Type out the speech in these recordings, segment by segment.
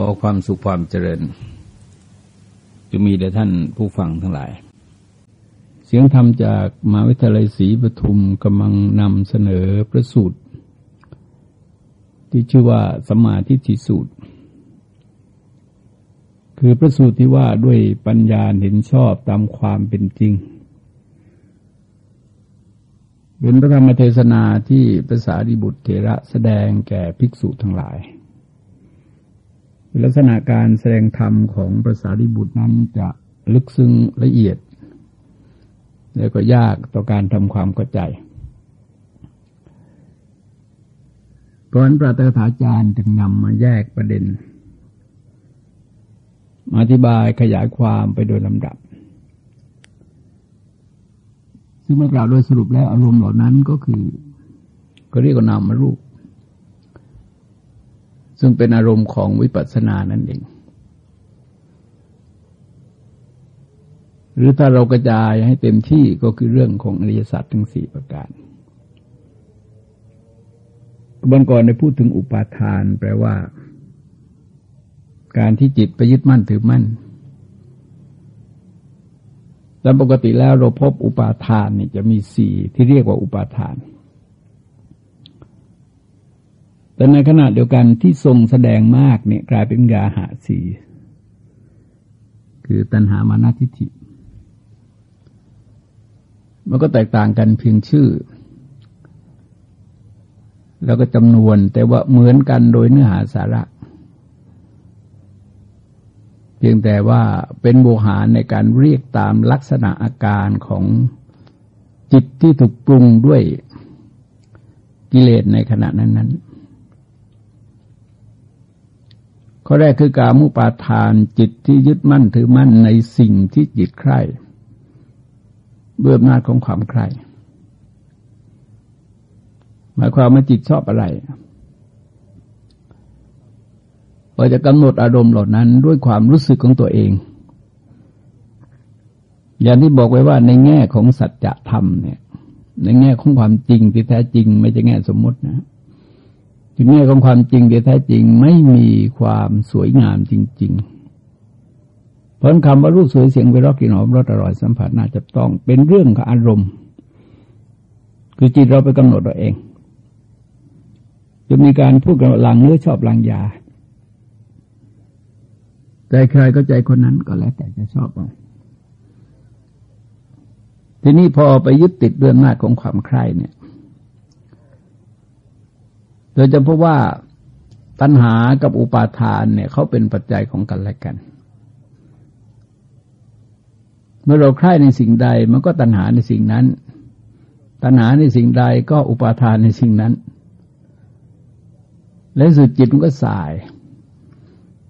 อความสุขความเจริญจะมีแด่ท่านผู้ฟังทั้งหลาย เสียงธรรมจากมหาวิทยาลัยศรีปทุมกำลังนำเสนอพระสูตร ที่ชื่อว่าสมาธิิสูตร คือพระสูตรที่ว่าด้วยปัญญาเห็นชอบตามความเป็นจริง เป็นพระธรรมเทศนาที่ภาษาดิบุตรเถระแสดงแก่ภิกษุทั้งหลาย ลักษณะการแสดงธรรมของภาษาดิบุตรนั้นจะลึกซึ้งละเอียด แล้วก็ยากต่อการทำความเข้าใจเพราะนั้นพระตถาจารย์จึงนำมาแยกประเด็นอธิบายขยายความไปโดยลำดับ ซึ่งเมื่อกล่าวโดยสรุปแล้วอารมณ์เหล่านั้นก็คือ ก็เรียกว่านามมารูป ซึ่งเป็นอารมณ์ของวิปัสสนานั่นเอง หรือถ้าเรากระจายให้เต็มที่ก็คือเรื่องของอริยสัจทั้งสี่ประการบางก่อนได้พูดถึงอุปาทานแปลว่า การที่จิตไปยึดมั่นถือมั่นแต่ปกติแล้วเราพบอุปาทานนี่จะมีสี่ที่เรียกว่าอุปาทาน แต่ในขณะเดียวกันที่ทรงแสดงมากเนี่ยกลายเป็นยาหาสีคือตัณหามานาทิฏฐิมันก็แตกต่างกันเพียงชื่อ แล้วก็จำนวนแต่ว่าเหมือนกันโดยเนื้อหาสาระ เพียงแต่ว่าเป็นโบหารในการเรียกตามลักษณะอาการของจิตที่ถูกปรุงด้วยกิเลสในขณะนั้นๆ ข้อแรกคือกามุปาทานจิตที่ยึดมั่นถือมั่นในสิ่งที่จิตใคร่เบื่อหน้าของความใคร่หมายความว่าจิตชอบอะไรเราจะกำหนดอารมณ์เหล่านั้นด้วยความรู้สึกของตัวเอง อย่างที่บอกไว้ว่าในแง่ของสัจธรรมเนี่ย ในแง่ของความจริงที่แท้จริง ไม่ใช่แง่สมมตินะ ถึงแง่ของความจริงเดียแท้จริงไม่มีความสวยงามจริง ๆ เพราะคำว่ารูปสวยเสียงไปรอกกินหอมรสอร่อยสัมผัสน่าจะต้องเป็นเรื่องของอารมณ์ คือจิตเราไปกำหนดเราเอง จะมีการพูดกันลังเนื้อชอบลังยาใจใครก็ใจคนนั้นก็แล้วแต่จะชอบเอาทีนี้พอไปยึดติดเรื่องหน้าของความใคร่เนี่ย โดยจะพบว่าตัณหากับอุปาทานเนี่ยเขาเป็นปัจจัยของกันและกัน เมื่อเราใคร่ในสิ่งใดมันก็ตัณหาในสิ่งนั้น ตัณหาในสิ่งใดก็อุปาทานในสิ่งนั้น และสุดจิตมันก็สาย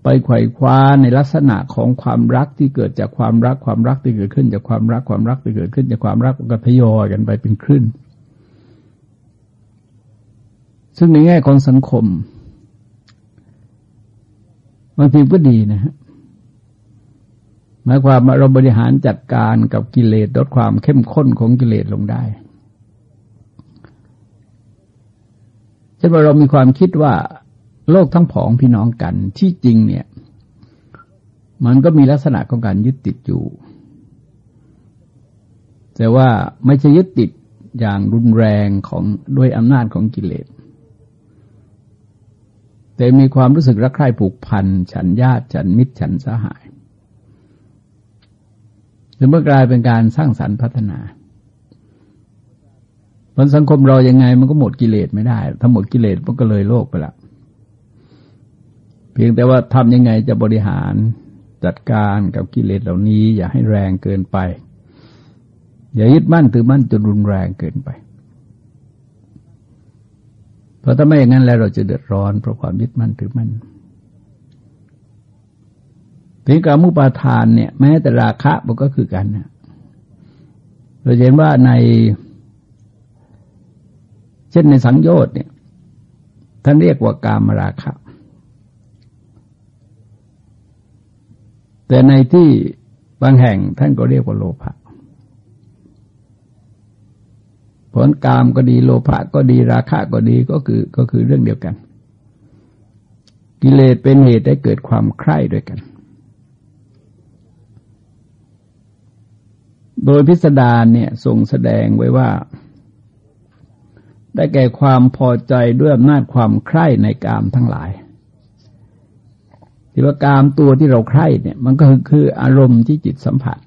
ไปไขว่คว้าในลักษณะของความรักที่เกิดจากความรักความรักที่เกิดขึ้นจากความรักความรักที่เกิดขึ้นจากความรักก็ทยอยกันไปเป็นคลื่น ซึ่งในแง่ของสังคมบางทีก็ดีนะฮะหมายความว่าเราบริหารจัดการกับกิเลสลดความเข้มข้นของกิเลสลงได้เช่นว่าเรามีความคิดว่าโลกทั้งผองพี่น้องกันที่จริงเนี่ย มันก็มีลักษณะของการยึดติดอยู่ แต่ว่าไม่ใช่ยึดติดอย่างรุนแรงของด้วยอำนาจของกิเลส แต่มีความรู้สึกรักใคร่ผูกพัน ฉันญาติฉันมิตรฉันสหายหรือเมื่อกลายเป็นการสร้างสรรค์พัฒนาผลสังคมเรายังไงมันก็หมดกิเลสไม่ได้ ถ้าหมดกิเลสมันก็เลยโลกไปละเพียงแต่ว่าทำยังไงจะบริหารจัดการกับกิเลสเหล่านี้ อย่าให้แรงเกินไป อย่ายึดมั่นถือมั่นจนรุนแรงเกินไป เพราะถ้าไม่อย่างนั้นแล้วเราจะเดือดร้อนเพราะความยึดมั่นถือมั่นถึงการมุปาทานเนี่ย แม้แต่ราคะมันก็คือกันนะเราเห็นว่าใน เช่นในสังโยชน์เนี่ย ท่านเรียกว่ากามราคะ แต่ในที่บางแห่งท่านก็เรียกว่าโลภะ ผลกามก็ดีโลภะก็ดีราคะก็ดีก็คือก็คือเรื่องเดียวกัน กิเลสเป็นเหตุให้เกิดความใคร่ด้วยกัน โดยพิสดารเนี่ยทรงแสดงไว้ว่า ได้แก่ความพอใจด้วยอำนาจความใคร่ในกามทั้งหลายที่ว่ากามตัวที่เราใคร่เนี่ย มันก็คืออารมณ์ที่จิตสัมผัส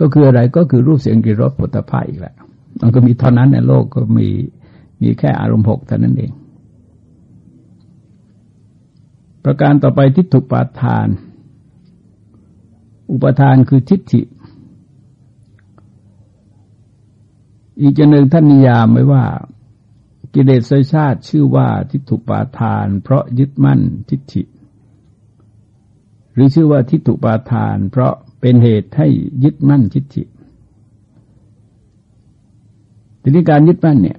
ก็คืออะไรก็คือรูปเสียงกลิ่นรสผลิตภัณฑ์อีกแหละ มันก็มีเท่านั้นในโลกก็มีมีแค่อารมณ์หกเท่านั้นเอง ประการต่อไปทิฏฐุปาทาน อุปทานคือทิฏฐิ อีกจหนึ่งท่านนิยามไว้ว่า กิเลสชาติชื่อว่าทิฏฐุปาทาน เพราะยึดมั่นทิฏฐิ หรือชื่อว่าทิฏฐุปาทาน เพราะเป็นเหตุให้ยึดมั่นทิฏฐิ ทีนี้การยึดมั่นเนี่ย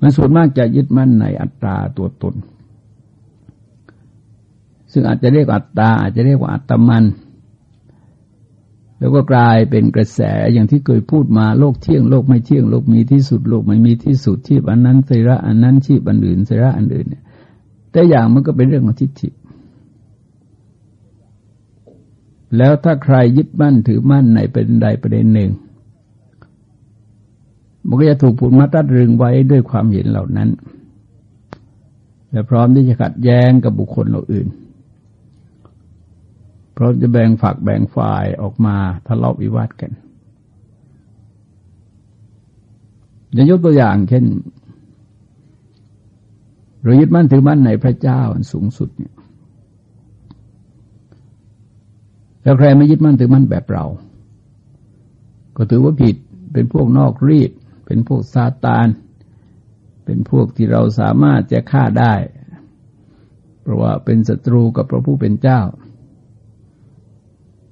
มันส่วนมากจะยึดมั่นในอัตตาตัวตน ซึ่งอาจจะเรียกอัตตาอาจจะเรียกว่าอัตมัน แล้วก็กลายเป็นกระแสอย่างที่เคยพูดมาโลกเที่ยงโลกไม่เที่ยงโลกมีที่สุดโลกไม่มีที่สุดที่อันนั้นเสระอันนั้นชีพอันอื่นเสระอันอื่นเนี่ย แต่อย่างมันก็เป็นเรื่องของทิฏฐิแล้วถ้าใครยึดมั่นถือมั่นในประเด็นใดประเด็นหนึ่ง มันก็จะถูกผูกมัดรัดรึงไว้ด้วยความเห็นเหล่านั้น และพร้อมที่จะขัดแย้งกับบุคคลเหล่าอื่นพร้อมจะแบ่งฝักแบ่งฝ่ายออกมาทะเลาะวิวาทกันจะยกตัวอย่างเช่นเรายึดมั่นถือมั่นในพระเจ้าสูงสุดเนี่ยแล้วใครไม่ยึดมั่นถือมั่นแบบเรา ก็ถือว่าผิดเป็นพวกนอกรีด เป็นพวกซาตาน เป็นพวกที่เราสามารถจะฆ่าได้ เพราะว่าเป็นศัตรูกับพระผู้เป็นเจ้า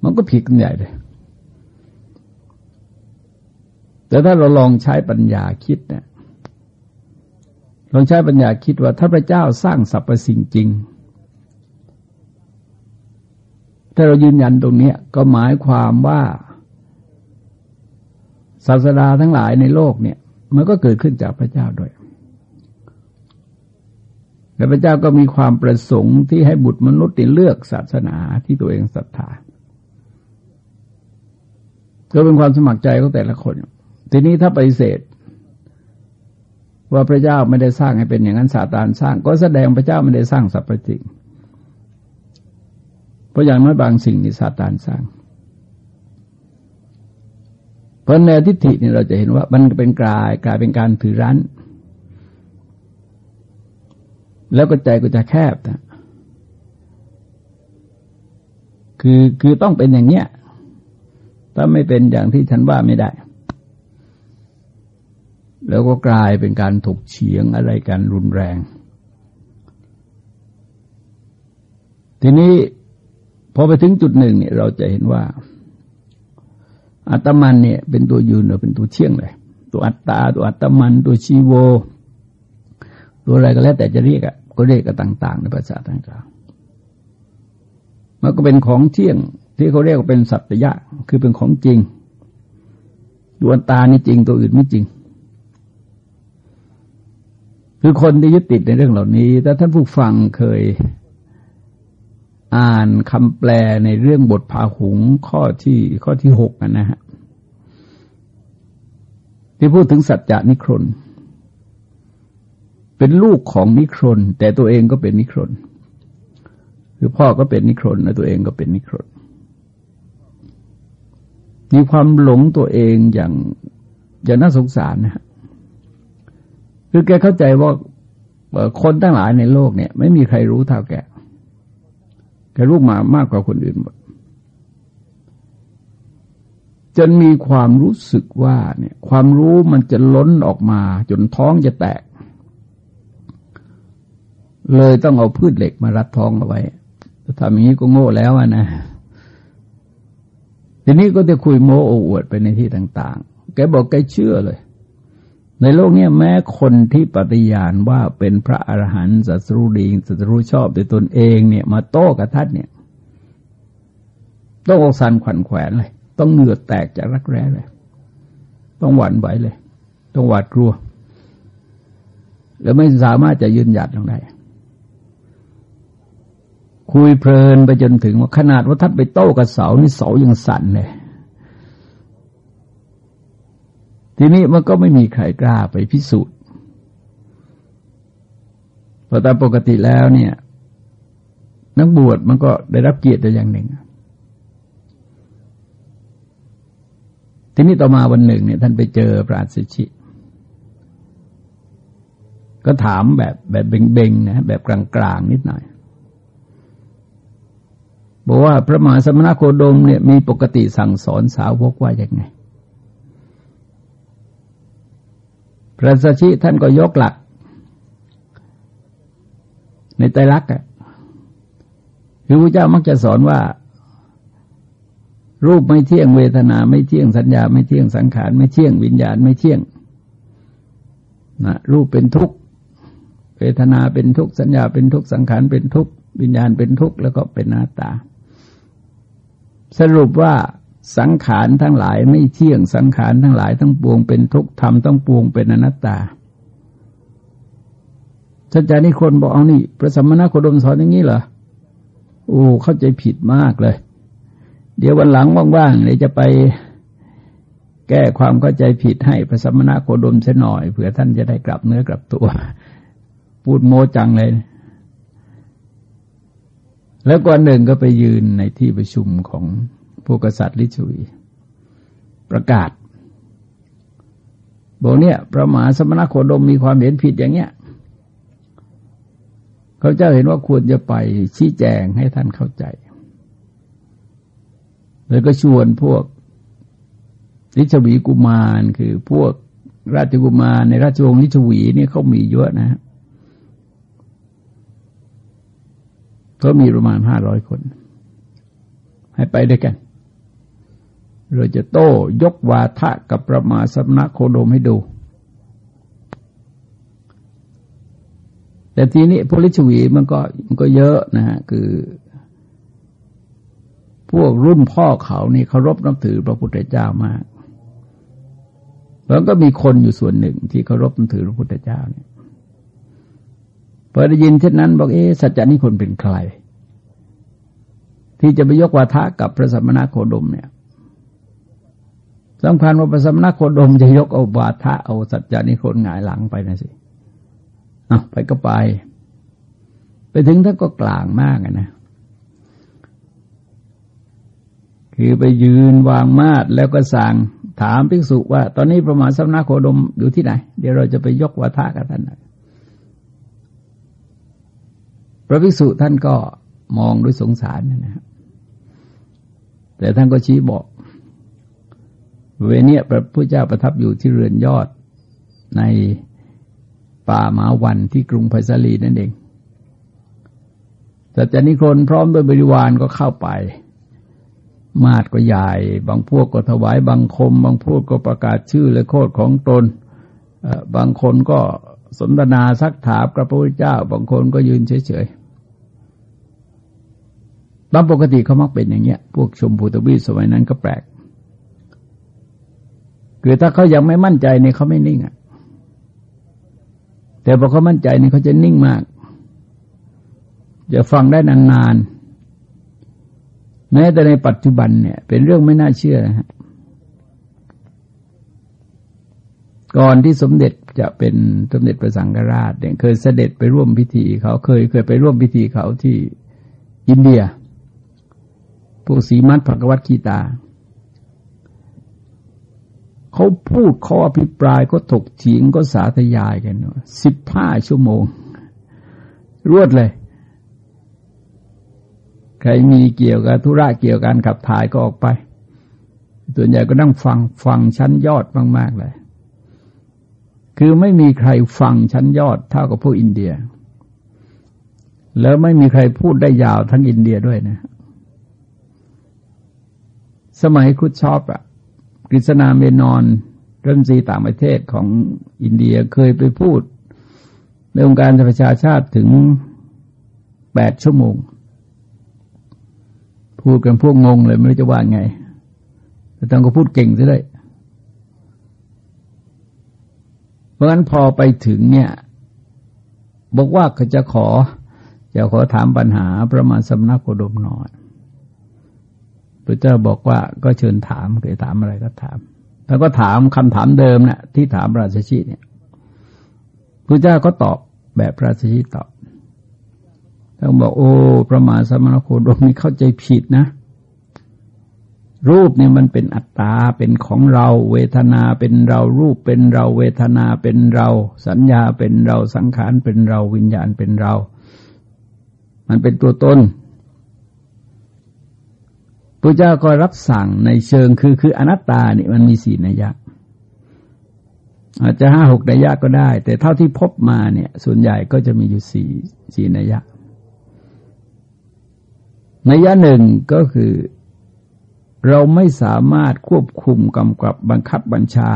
มันก็ผิดกันใหญ่เลย แต่ถ้าเราลองใช้ปัญญาคิดเนี่ยลองใช้ปัญญาคิดว่าถ้าพระเจ้าสร้างสรรพสิ่งจริง ถ้าเรายืนยันตรงนี้ก็หมายความว่า ศาสดาทั้งหลายในโลกเนี่ย มันก็เกิดขึ้นจากพระเจ้าด้วยและพระเจ้าก็มีความประสงค์ที่ให้บุตรมนุษย์เลือกศาสนาที่ตัวเองศรัทธาก็เป็นความสมัครใจของแต่ละคน ทีนี้ถ้าปฏิเสธ ว่าพระเจ้าไม่ได้สร้างให้เป็นอย่างนั้นซาตานสร้าง ก็แสดงพระเจ้าไม่ได้สร้างสรรพสิ่งเพราะอย่างน้อยบางสิ่งนี่ซาตานสร้าง ราะแนวทิฏฐิเนี่ยเราจะเห็นว่ามันเป็นกลายกลายเป็นการถือรั้น แล้วก็ใจก็จะแคบนะคือคือต้องเป็นอย่างเนี้ย ถ้าไม่เป็นอย่างที่ฉันว่าไม่ได้ แล้วก็กลายเป็นการถกเฉียงอะไรกันรุนแรง ทีนี้พอไปถึงจุดหนึ่งเนี่ยเราจะเห็นว่า อัตมันเนี่ยเป็นตัวยืนหรือเป็นตัวเชี่ยงเลย ตัวอัตตา ตัวอัตมันตัวชีโว ตัวอะไรก็แล้ว แต่จะเรียกอะก็เรียกกันต่าง ๆ ในภาษาต่างๆมันก็เป็นของเที่ยงที่เขาเรียกว่าเป็นสัตยะ คือเป็นของจริงดวงตานี่จริงตัวอื่นไม่จริง คือคนที่ยึดติดในเรื่องเหล่านี้แต่ท่านผู้ฟังเคย อ่านคำแปลในเรื่องบทพาหุงข้อที่ข้อที่หกนะฮะที่พูดถึงสัจจานิครนเป็นลูกของนิครนแต่ตัวเองก็เป็นนิครนคือพ่อก็เป็นนิครนและตัวเองก็เป็นนิครนมีความหลงตัวเองอย่างอย่างน่าสงสารนะฮะคือแกเข้าใจว่าคนทั้งหลายในโลกเนี่ย ไม่มีใครรู้เท่าแก แกรู้มามากกว่าคนอื่นหมดจนมีความรู้สึกว่าเนี่ยความรู้มันจะล้นออกมา จนท้องจะแตก เลยต้องเอาพืชเหล็กมารัดท้องเอาไว้ทำอย่างนี้ก็โง่แล้วนะทีนี้ก็จะคุยโม้โอ้อวดไปในที่ต่าง ๆ แกบอกแกเชื่อเลย ในโลกเนี้แม้คนที่ปฏิญาณว่าเป็นพระอรหันต์สัตรูดีสัตรูชอบด้วยตนเองเนี่ย มาโต้กับท่านเนี่ย ต้องอกสันขวัญแขวนเลย ต้องเหงื่อแตกจากรักแร้เลย ต้องหวั่นไหวเลย ต้องหวาดกลัว แล้วไม่สามารถจะยืนหยัดลงได้คุยเพลินไปจนถึงว่าขนาดว่าท่านไปโต้กับเสานี่เสายังสั่นเลย ทีนี้มันก็ไม่มีใครกล้าไปพิสูจน์เพราะตามปกติแล้วเนี่ย นักบวชมันก็ได้รับเกียรติอย่างหนึ่ง ทีนี้ต่อมาวันหนึ่งเนี่ยท่านไปเจอพระอัสชิ ก็ถามแบบแบบเบ่งๆนะแบบกลางๆนิดหน่อยบอกว่าพระมหาสมณโคดมเนี่ยมีปกติสั่งสอนสาวกว่าอย่างไง พระสัชชิท่านก็ยกหลัก ในไตรลักษณ์คือพระเจ้ามักจะสอนว่า รูปไม่เที่ยงเวทนาไม่เที่ยงสัญญา ไม่เที่ยงสังขารไม่เที่ยงวิญญาณไม่เที่ยงนะรูปเป็นทุกข์เวทนาเป็นทุกข์สัญญาเป็นทุกข์สังขารเป็นทุกข์วิญญาณเป็นทุกข์แล้วก็เป็นหน้าตา สรุปว่า สังขารทั้งหลายไม่เที่ยงสังขารทั้งหลายทั้งปวงเป็นทุกข์ธรรมต้องปวงเป็นอนัตตาสัจจานิคนบอกเอานี่พระสัมมาโคดมสอนอย่างนี้เหรอโอ้เข้าใจผิดมากเลย เดี๋ยววันหลังว่างๆเดี๋ยวจะไปแก้ความเข้าใจผิดให้พระสัมมาโคดมเสียหน่อยเผื่อท่านจะได้กลับเนื้อกลับตัว พูดโมจังเลย แล้วก่อนหนึ่งก็ไปยืนในที่ประชุมของ พวกกษัตริย์ลิชวีประกาศบอกเนี่ยพระมหาสมณโคดมมีความเห็นผิดอย่างเงี้ยเขาเจ้าเห็นว่าควรจะไปชี้แจงให้ท่านเข้าใจ แล้วก็ชวนพวกลิชวีกุมารคือพวกราชกุมารในราชวงศ์ลิชวีนี่เขามีเยอะนะก็มีประมาณห้าร้อยคน ให้ไปด้วยกัน เราจะโต้ยกวาทะกับประมาสมณโคดมให้ดู แต่ทีนี้พลิชวีมันก็มันก็เยอะนะฮะคือ พวกรุ่นพ่อเขานี่เคารพนับถือพระพุทธเจ้ามาก แล้วก็มีคนอยู่ส่วนหนึ่งที่เคารพนับถือพระพุทธเจ้าเนี่ยพอได้ยินเช่นนั้นบอกเอ๊สัจจกนิครนถ์เป็นใคร ที่จะไปยกวาทะกับพระสัมมาโคดมเนี่ย สำคัญว่าพระสมณโคดมจะยกเอาวาทะเอาสัจจกนิครนถ์หงายหลังไปนะสิเอาไปก็ไป ไปถึงท่านก็กร่างมากนะคือไปยืนวางมาดแล้วก็สั่งถามภิกษุว่า ตอนนี้ประมาณสัมนาโคดมอยู่ที่ไหน เดี๋ยวเราจะไปยกวาทะกับท่านหน่อยพระภิกษุท่านก็มองด้วยสงสารนะครับแต่ท่านก็ชี้บอก เวเนียพระพุทธเจ้าประทับอยู่ที่เรือนยอดในป่ามาวันที่กรุงไผ่สาลีนั่นเองสัจจนิคนพร้อมด้วยบริวารก็เข้าไป มาดก็ใหญ่ บางพวกก็ถวายบังคม บางพวกก็ประกาศชื่อและโคดของตน บางคนก็สนทนาซักถามพระพุทธเจ้า บางคนก็ยืนเฉยๆตามปกติเขามักเป็นอย่างเงี้ย พวกชมพูตวีสมัยนั้นก็แปลก คือถ้าเขายังไม่มั่นใจเนี่ยเขาไม่นิ่งอะ แต่พอเขามั่นใจเนี่ยเขาจะนิ่งมาก จะฟังได้นานๆ แม้แต่ในปัจจุบันเนี่ย เป็นเรื่องไม่น่าเชื่อนะฮะ ก่อนที่สมเด็จจะเป็นสมเด็จพระสังฆราชเนี่ยเคยเสด็จไปร่วมพิธีเขาเคยเคยไปร่วมพิธีเขาที่อินเดียพวกสีมัดภกวัตคีตา เขาพูดเขาอภิปรายก็ถกเถียงก็สาธยายกันสิบห้าชั่วโมง รวดเลย ใครมีเกี่ยวกับธุระเกี่ยวกับขับถ่ายก็ออกไป ส่วนใหญ่ก็นั่งฟังฟังชั้นยอดมากๆเลย คือไม่มีใครฟังชั้นยอดเท่ากับพวกอินเดีย แล้วไม่มีใครพูดได้ยาวทั้งอินเดียด้วยนะ สมัยคุดชอบอะ กฤษณาเมนอนรัฐมนตรีต่างประเทศของอินเดียเคยไปพูด ในองค์การประชาชาติถึงแปดชั่วโมง พูดกันพวกงงเลยไม่รู้จะว่าไง แต่ต้องก็พูดเก่งซะเลยเพราะฉะนั้นพอไปถึงเนี่ย บอกว่าเขาจะขอ จะขอถามปัญหาพระมาณสำนักโคดมหน่อย พระเจ้าบอกว่าก็เชิญถามเคยถามอะไรก็ถาม แล้วก็ถามคำถามเดิมนะ่ะ ที่ถามราชชีเนี่ยพระเจ้าก็ตอบแบบราชชีตอบท่านบอกโอ้พระมาสมณโคดมนี่เข้าใจผิดนะ รูปเนี่ยมันเป็นอัตตาเป็นของเรา เวทนาเป็นเรารูปเป็นเรา เวทนาเป็นเรา สัญญาเป็นเราสังขารเป็นเราวิญญาณเป็นเรา มันเป็นตัวตน พระเจ้าก็รับสั่งในเชิงคือคืออนัตตาเนี่ยมันมีสี่นัยยะ อาจจะห้าหกนัยยะก็ได้ แต่เท่าที่พบมาเนี่ย ส่วนใหญ่ก็จะมีอยู่สี่สี่นัยยะนัยยะหนึ่งก็คือ เราไม่สามารถควบคุมกำกับบังคับบัญชา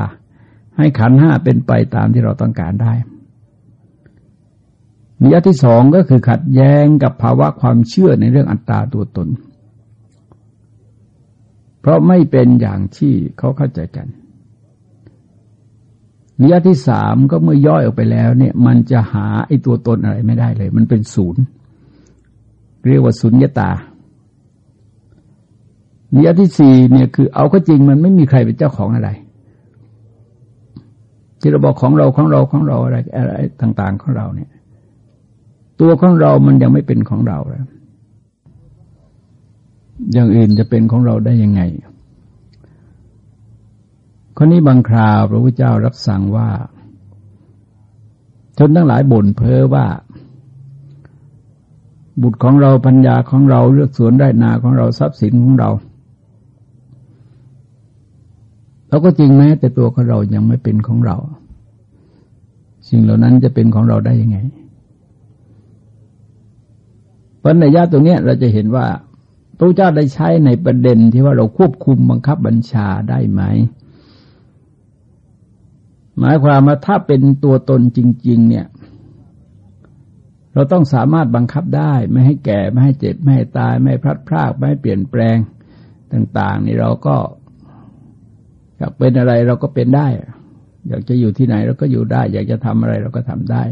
ให้ขันห้าเป็นไปตามที่เราต้องการได้นัยยะที่สองก็คือขัดแย้งกับภาวะความเชื่อในเรื่องอัตตาตัวตน เพราะไม่เป็นอย่างที่เขาเข้าใจกันนิยะที่สามก็เมื่อย่อยออกไปแล้วเนี่ยมันจะหาไอ้ตัวตนอะไรไม่ได้เลย มันเป็นศูนย์ เรียกว่าศูนย์ยตานิยะที่สี่เนี่ยคือเอาก็จริงมันไม่มีใครเป็นเจ้าของอะไร ที่เราบอกของเราของเราของเราอะไรอะไรต่าง ๆ ของเราเนี่ย ตัวของเรามันยังไม่เป็นของเราแล้ว อย่างอื่นจะเป็นของเราได้ยังไงข้อนี้บางคราวพระพุทธเจ้ารับสั่งว่า ชนทั้งหลายบ่นเพ้อว่า บุตรของเราปัญญาของเราเลือกสวนได้นาของเราทรัพย์สินของเราเราก็จริงแม้แต่ตัวของเรายังไม่เป็นของเรา สิ่งเหล่านั้นจะเป็นของเราได้ยังไงเพราะในญาติตรงนี้เราจะเห็นว่า พระเจ้าได้ใช้ในประเด็นที่ว่าเราควบคุมบังคับบัญชาได้ไหม หมายความว่าถ้าเป็นตัวตนจริง ๆ เนี่ย เราต้องสามารถบังคับได้ไม่ให้แก่ไม่ให้เจ็บ ไม่ให้ตาย ไม่พลัดพราก ไม่ให้เปลี่ยนแปลงต่าง ๆ นี่เราก็อยากเป็นอะไรเราก็เป็นได้ อยากจะอยู่ที่ไหนเราก็อยู่ได้ อยากจะทำอะไรเราก็ทำได้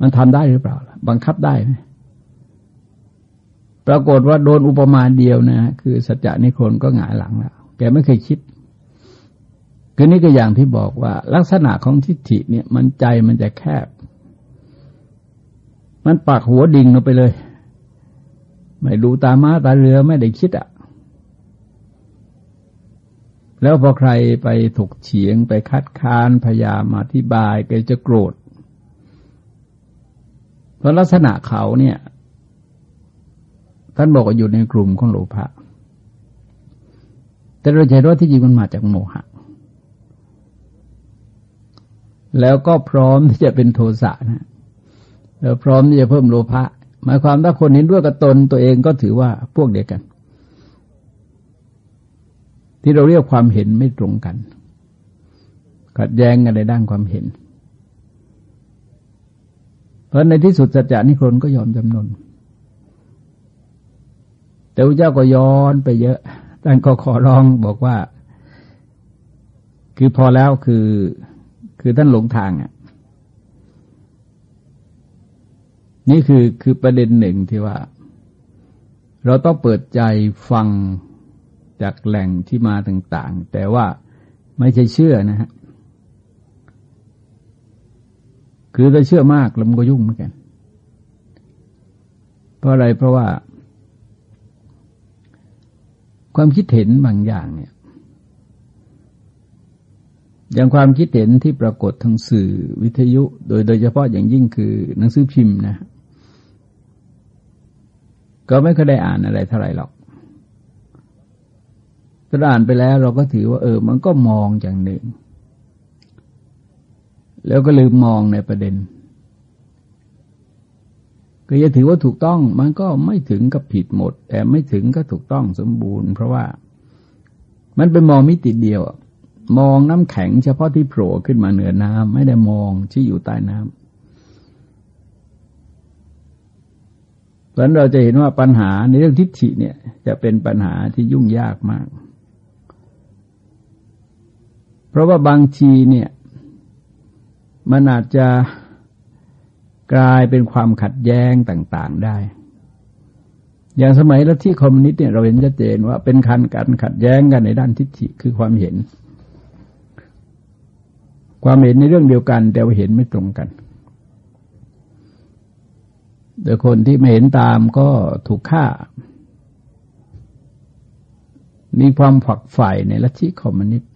มันทำได้หรือเปล่า บังคับได้ไหม ปรากฏว่าโดนอุปมาเดียวนะ คือสัจจานิคนก็หงายหลังแล้วแกไม่เคยคิดคือนี่ก็อย่างที่บอกว่า ลักษณะของทิฏฐิเนี่ย มันใจมันจะแคบ มันปากหัวดิ่งลงไปเลย ไม่ดูตาม้าตาเรือไม่ได้คิดอะ่ะ แล้วพอใครไปถกเฉียงไปคัดค้านพยายามอธิบายแกจะโกรธเพราะลักษณะเขาเนี่ย ท่านบอกว่าอยู่ในกลุ่มของโลภะแต่เราใจว่าที่จริงมันมาจากโมหะ แล้วก็พร้อมที่จะเป็นโทสะนะแล้วพร้อมที่จะเพิ่มโลภะหมายความถ้าคนเห็นด้วยกับตนตัวเองก็ถือว่าพวกเดียวกัน ที่เราเรียกความเห็นไม่ตรงกัน ขัดแย้งกันในด้านความเห็น เพราะในที่สุดสัจจานิครนก็ยอมจำนน แต่พระเจ้าก็ย้อนไปเยอะท่านก็ขอร้องบอกว่า คือพอแล้วคือคือท่านหลงทางอะ นี่คือคือประเด็นหนึ่งที่ว่า เราต้องเปิดใจฟังจากแหล่งที่มาต่าง ๆ แต่ว่าไม่ใช่เชื่อนะฮะคือถ้าเชื่อมากแล้วมันก็ยุ่งเหมือนกัน เพราะอะไรเพราะว่า ความคิดเห็นบางอย่างเนี่ย อย่างความคิดเห็นที่ปรากฏทางสื่อวิทยุ โดยโดยเฉพาะอย่างยิ่งคือหนังสือพิมพ์นะ ก็ไม่เคยได้อ่านอะไรเท่าไหร่หรอกถ้าอ่านไปแล้วเราก็ถือว่า เออ มันก็มองอย่างหนึ่ง แล้วก็ลืมมองในประเด็น ก็จะถือว่าถูกต้องมันก็ไม่ถึงกับผิดหมด แต่ไม่ถึงก็ถูกต้องสมบูรณ์ เพราะว่ามันเป็นมองมิติเดียว มองน้ำแข็งเฉพาะที่โผล่ขึ้นมาเหนือน้ำไม่ได้มองที่อยู่ใต้น้ำเพราะนั้นเราจะเห็นว่าปัญหาในเรื่องทิฏฐิเนี่ย จะเป็นปัญหาที่ยุ่งยากมาก เพราะว่าบางทีเนี่ย มันอาจจะ กลายเป็นความขัดแย้งต่าง ๆได้ อย่างสมัยลัทธิคอมมิวนิสต์เนี่ยเราเห็นชัดเจนว่าเป็นคันกันขัดแย้งกันในด้านทิฏฐิคือความเห็น ความเห็นในเรื่องเดียวกัน แต่ว่าเห็นไม่ตรงกันแต่คนที่ไม่เห็นตามก็ถูกฆ่า มีความฝักใฝ่ในลัทธิคอมมิวนิสต์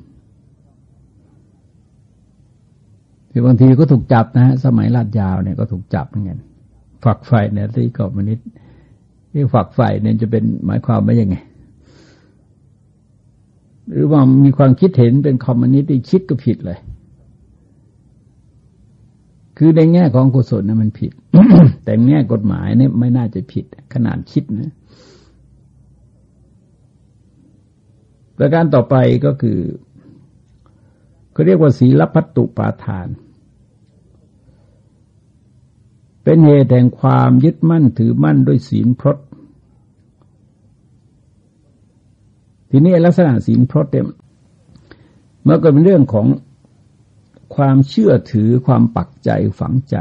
คือบางทีก็ถูกจับนะฮะสมัยลาดยาวเนี่ยก็ถูกจับเหมือนกันฝักใฝ่ในลัทธิคอมมิวนิสต์ที่ฝักใฝ่เนี่ยจะเป็นหมายความว่ายังไง หรือว่ามีความคิดเห็นเป็นคอมมิวนิสต์ที่คิดก็ผิดเลย คือในแง่ของกุศลนะมันผิด แต่แง่กฎหมายเนี่ยไม่น่าจะผิด ขนาดคิดนะประการต่อไปก็คือเขาเรียกว่าศีลพัตตุปาทาน เป็นเหตุแห่งความยึดมั่นถือมั่นด้วยศีลพรตทีนี้ลักษณะศีลพรตเนี่ยมื่อก็เป็นเรื่องของความเชื่อถือความปักใจฝังใจ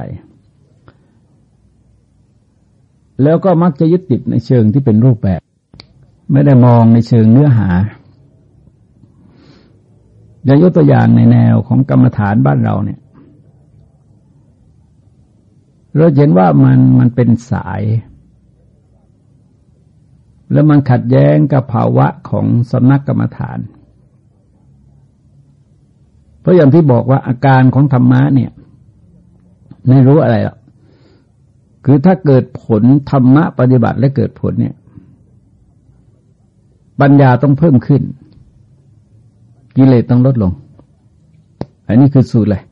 แล้วก็มักจะยึดติดในเชิงที่เป็นรูปแบบ ไม่ได้มองในเชิงเนื้อหาอย่างยกตัวอย่างในแนวของกรรมฐานบ้านเราเนี่ย เราเห็นว่ามันมันเป็นสาย แล้วมันขัดแย้งกับภาวะของสำนักกรรมฐาน เพราะอย่างที่บอกว่าอาการของธรรมะเนี่ย ไม่รู้อะไรหรอกคือถ้าเกิดผลธรรมะปฏิบัติและเกิดผลเนี่ย ปัญญาต้องเพิ่มขึ้น กิเลสต้องลดลง อันนี้คือสูตรเลย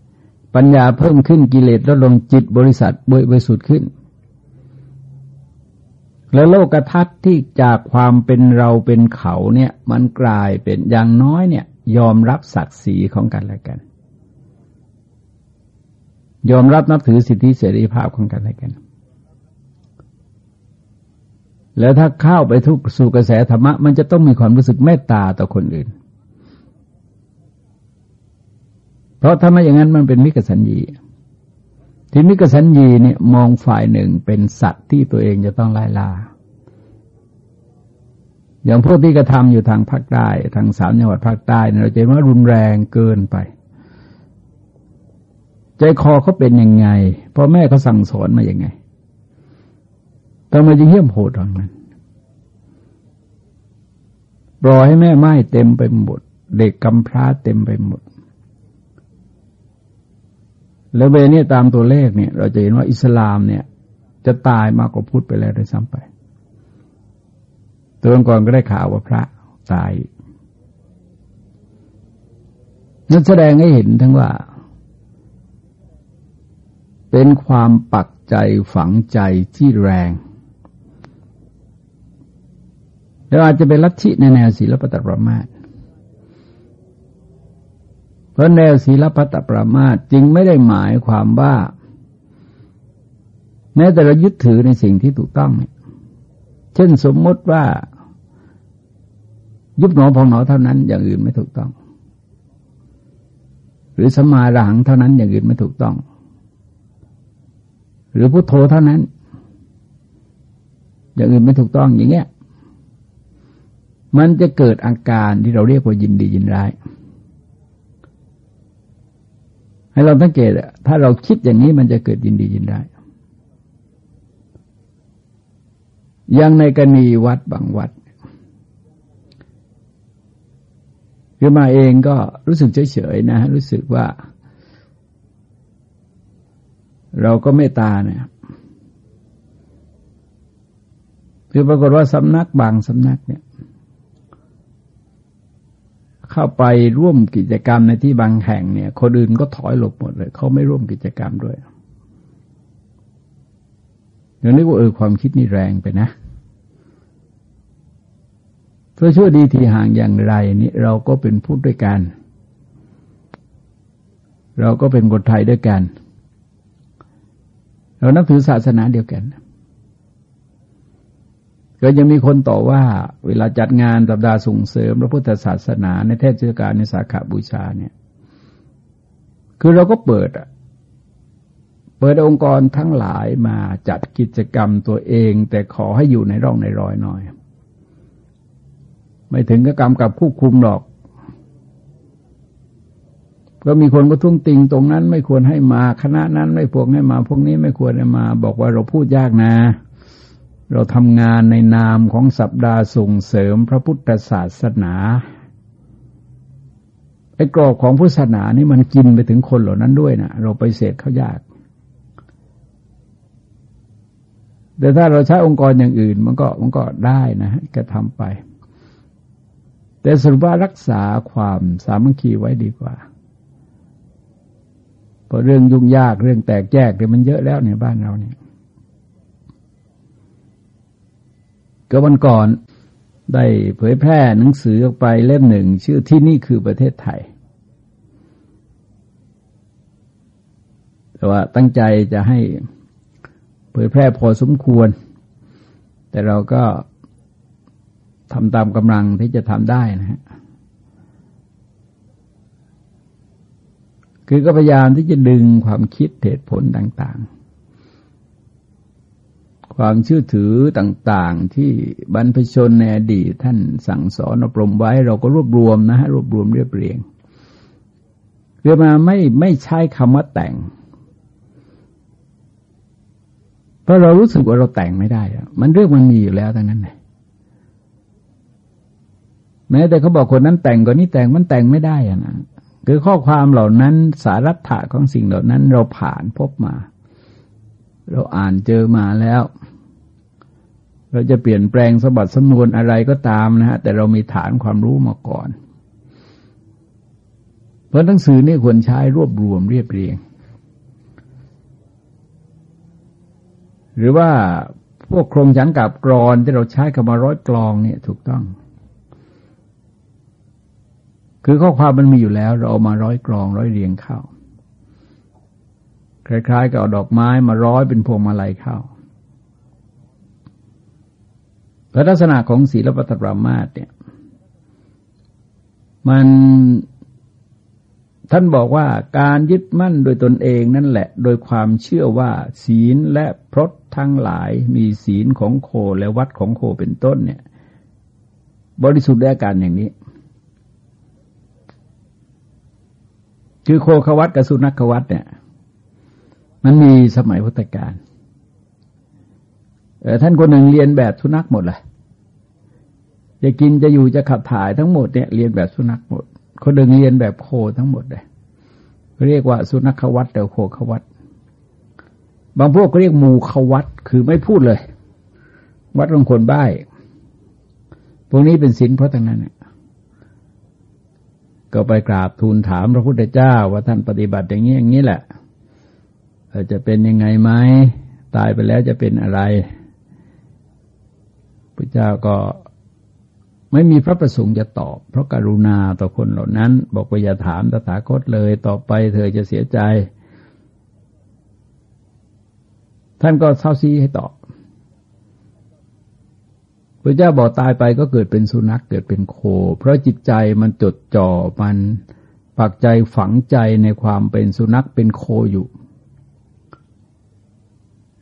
ปัญญาเพิ่มขึ้นกิเลสลดลงจิตบริษัทบริสุทธิ์ขึ้น แล้วโลกทัศน์ที่จากความเป็นเราเป็นเขาเนี่ย มันกลายเป็นอย่างน้อยเนี่ย ยอมรับศักดิ์ศรีของกันและกัน ยอมรับนับถือสิทธิเสรีภาพของกันและกัน แล้วถ้าเข้าไปทุกสู่กระแสธรรมะ มันจะต้องมีความรู้สึกเมตตาต่อคนอื่น เพราะถ้าไม่อย่างนั้นมันเป็นมิกสัญญีที่มิกสัญญีเนี่ยมองฝ่ายหนึ่งเป็นสัตว์ที่ตัวเองจะต้องไล่ล่า อย่างพวกที่กระทำอยู่ทางภาคใต้ทางสามจังหวัดภาคใต้เราจะเห็นว่ารุนแรงเกินไป ใจคอเขาเป็นยังไงพ่อแม่เขาสั่งสอนมาอย่างไงทำไมจึงเยี่ยมโหดอย่างนั้นรอให้แม่ไม้เต็มไปหมด เด็กกำพร้าเต็มไปหมด แล้วเบนี้ตามตัวเลขเนี่ย เราจะเห็นว่าอิสลามเนี่ย จะตายมากกว่าพุทธไปแล้วด้วยซ้ำไปตัวก่อนก็ได้ข่าวว่าพระตายนั่นแสดงให้เห็นทั้งว่า เป็นความปักใจฝังใจที่แรงแล้วอาจจะเป็นลัทธิในแนวศีลปตปรมาต เพราะแนวศีลปตปรามาตจึงไม่ได้หมายความว่า แม้แต่เรายึดถือในสิ่งที่ถูกต้องเช่นสมมติว่า ยุบหนอพองหนอเท่านั้น อย่างอื่นไม่ถูกต้อง หรือสมาหลังเท่านั้นอย่างอื่นไม่ถูกต้อง หรือพุทโธเท่านั้น อย่างอื่นไม่ถูกต้องอย่างเงี้ยมันจะเกิดอาการที่เราเรียกว่ายินดียินร้าย ให้เราสังเกตถ้าเราคิดอย่างนี้มันจะเกิดยินดียินร้ยอย่างในกรณีวัดบางวัดคือมาเองก็รู้สึกเฉยๆนะ รู้สึกว่า เราก็เมตตาเนี่ยคือปรากฏว่าสำนักบางสำนักเนี่ย เข้าไปร่วมกิจกรรมในที่บางแห่งเนี่ย คนอื่นก็ถอยหลบหมดเลย เขาไม่ร่วมกิจกรรมด้วยเดี๋ยวนี้ว่าเออความคิดนี่แรงไปนะเพื่อช่วยดีทีห่างอย่างไรนี่เราก็เป็นพูดด้วยกัน เราก็เป็นคนไทยด้วยกัน เรานับถือศาสนาเดียวกัน ก็ยังมีคนต่อว่าเวลาจัดงานสัปดาห์ส่งเสริมพระพุทธศาสนา ในเทศกาลในสาขาบูชาเนี่ย คือเราก็เปิดอะปิดองค์กรทั้งหลายมาจัดกิจกรรมตัวเอง แต่ขอให้อยู่ในร่องในรอยหน่อย ไม่ถึงกับกรรมกับควบคุมหรอก ก็มีคนก็ทุ่งติงตรงนั้น ไม่ควรให้มาคณะนั้น ไม่พวกให้มา พวกนี้ไม่ควรให้มา บอกว่าเราพูดยากนะ เราทำงานในนามของสัปดาห์ส่งเสริมพระพุทธศาสนาไอ้กรอบของพุทธศาสนานี่มันกินไปถึงคนเหล่านั้นด้วยนะเราไปเสดเขายาก แต่ถ้าเราใช้องค์กรอย่างอื่น มันก็มันก็ได้นะก็ทำไป แต่สรุปว่ารักษาความสามัคคีไว้ดีกว่าเพราะเรื่องยุ่งยากเรื่องแตกแยกเนี่ยมันเยอะแล้วในบ้านเราเนี่ย ก็วันก่อนได้เผยแพร่หนังสือออกไปเล่มหนึ่ง ชื่อที่นี่คือประเทศไทย แต่ว่าตั้งใจจะให้เผยแพร่พอสมควร แต่เราก็ทำตามกำลังที่จะทำได้นะฮะคือก็พยายามที่จะดึงความคิดเหตุผลต่างๆ ความเชื่อถือต่างๆ ที่บรรพชนในอดีตท่านสั่งสอนอบรมไว้ เราก็รวบรวมนะฮะรวบรวมเรียบเรียงเรือมาไม่ไม่ใช้คำว่าแต่ง เพราะเรารู้สึกว่าเราแต่งไม่ได้ มันเรื่องมันมีอยู่แล้วทั้งนั้นเลยแม้แต่เขาบอกคนนั้นแต่งคนนี้แต่งมันแต่งไม่ได้อะนะคือข้อความเหล่านั้นสารัตถะของสิ่งเหล่านั้นเราผ่านพบมา เราอ่านเจอมาแล้ว เราจะเปลี่ยนแปลงสบัดสำนวนอะไรก็ตามนะฮะ แต่เรามีฐานความรู้มาก่อน เพราะหนังสือนี่ควรใช้รวบรวมเรียบเรียง หรือว่าพวกโครงฉันกับกรอนที่เราใช้กับมาร้อยกลองเนี่ยถูกต้อง คือข้อความมันมีอยู่แล้ว เราเอามาร้อยกลอง ร้อยเรียงเข้า คล้ายๆกับเอาดอกไม้มาร้อยเป็นพวงมาลัยเข้าพระลักษณะของศีลปัตตรามาสเนี่ย มันท่านบอกว่าการยึดมั่นโดยตนเองนั่นแหละ โดยความเชื่อว่า ศีลและพรตทั้งหลายมีศีลของโคและวัดของโคเป็นต้นเนี่ย บริสุทธิ์ได้การอย่างนี้ คือโคขวัตกับสุนัขวัตเนี่ย มันมีสมัยพุทธกาลท่านคนหนึ่งเรียนแบบสุนัขหมดเลยจะกินจะอยู่จะขับถ่ายทั้งหมดเนี่ยเรียนแบบสุนัขหมด คนหนึ่งเรียนแบบโคทั้งหมดเลยเรียกว่าสุนัขวัตแต่โคขวัตบางพวกก็เรียกมูขวัตคือไม่พูดเลย วัดของคนบ้พวกนี้เป็นศีลเพราะตั้งนั้นก็ไปกราบทูลถามพระพุทธเจ้าว่าท่านปฏิบัติอย่างนี้อย่างนี้แหละ จะเป็นยังไงไหมตายไปแล้วจะเป็นอะไรพระเจ้าก็ไม่มีพระประสงค์จะตอบ เพราะการุณาต่อคนเหล่านั้น บอกว่าอย่าถามตถาคตเลยต่อไปเธอจะเสียใจ ท่านก็เศร้าซีให้ตอบพระเจ้าบอกตายไปก็เกิดเป็นสุนัขเกิดเป็นโค เพราะจิตใจมันจดจ่อมันปักใจฝังใจในความเป็นสุนัขเป็นโคอยู่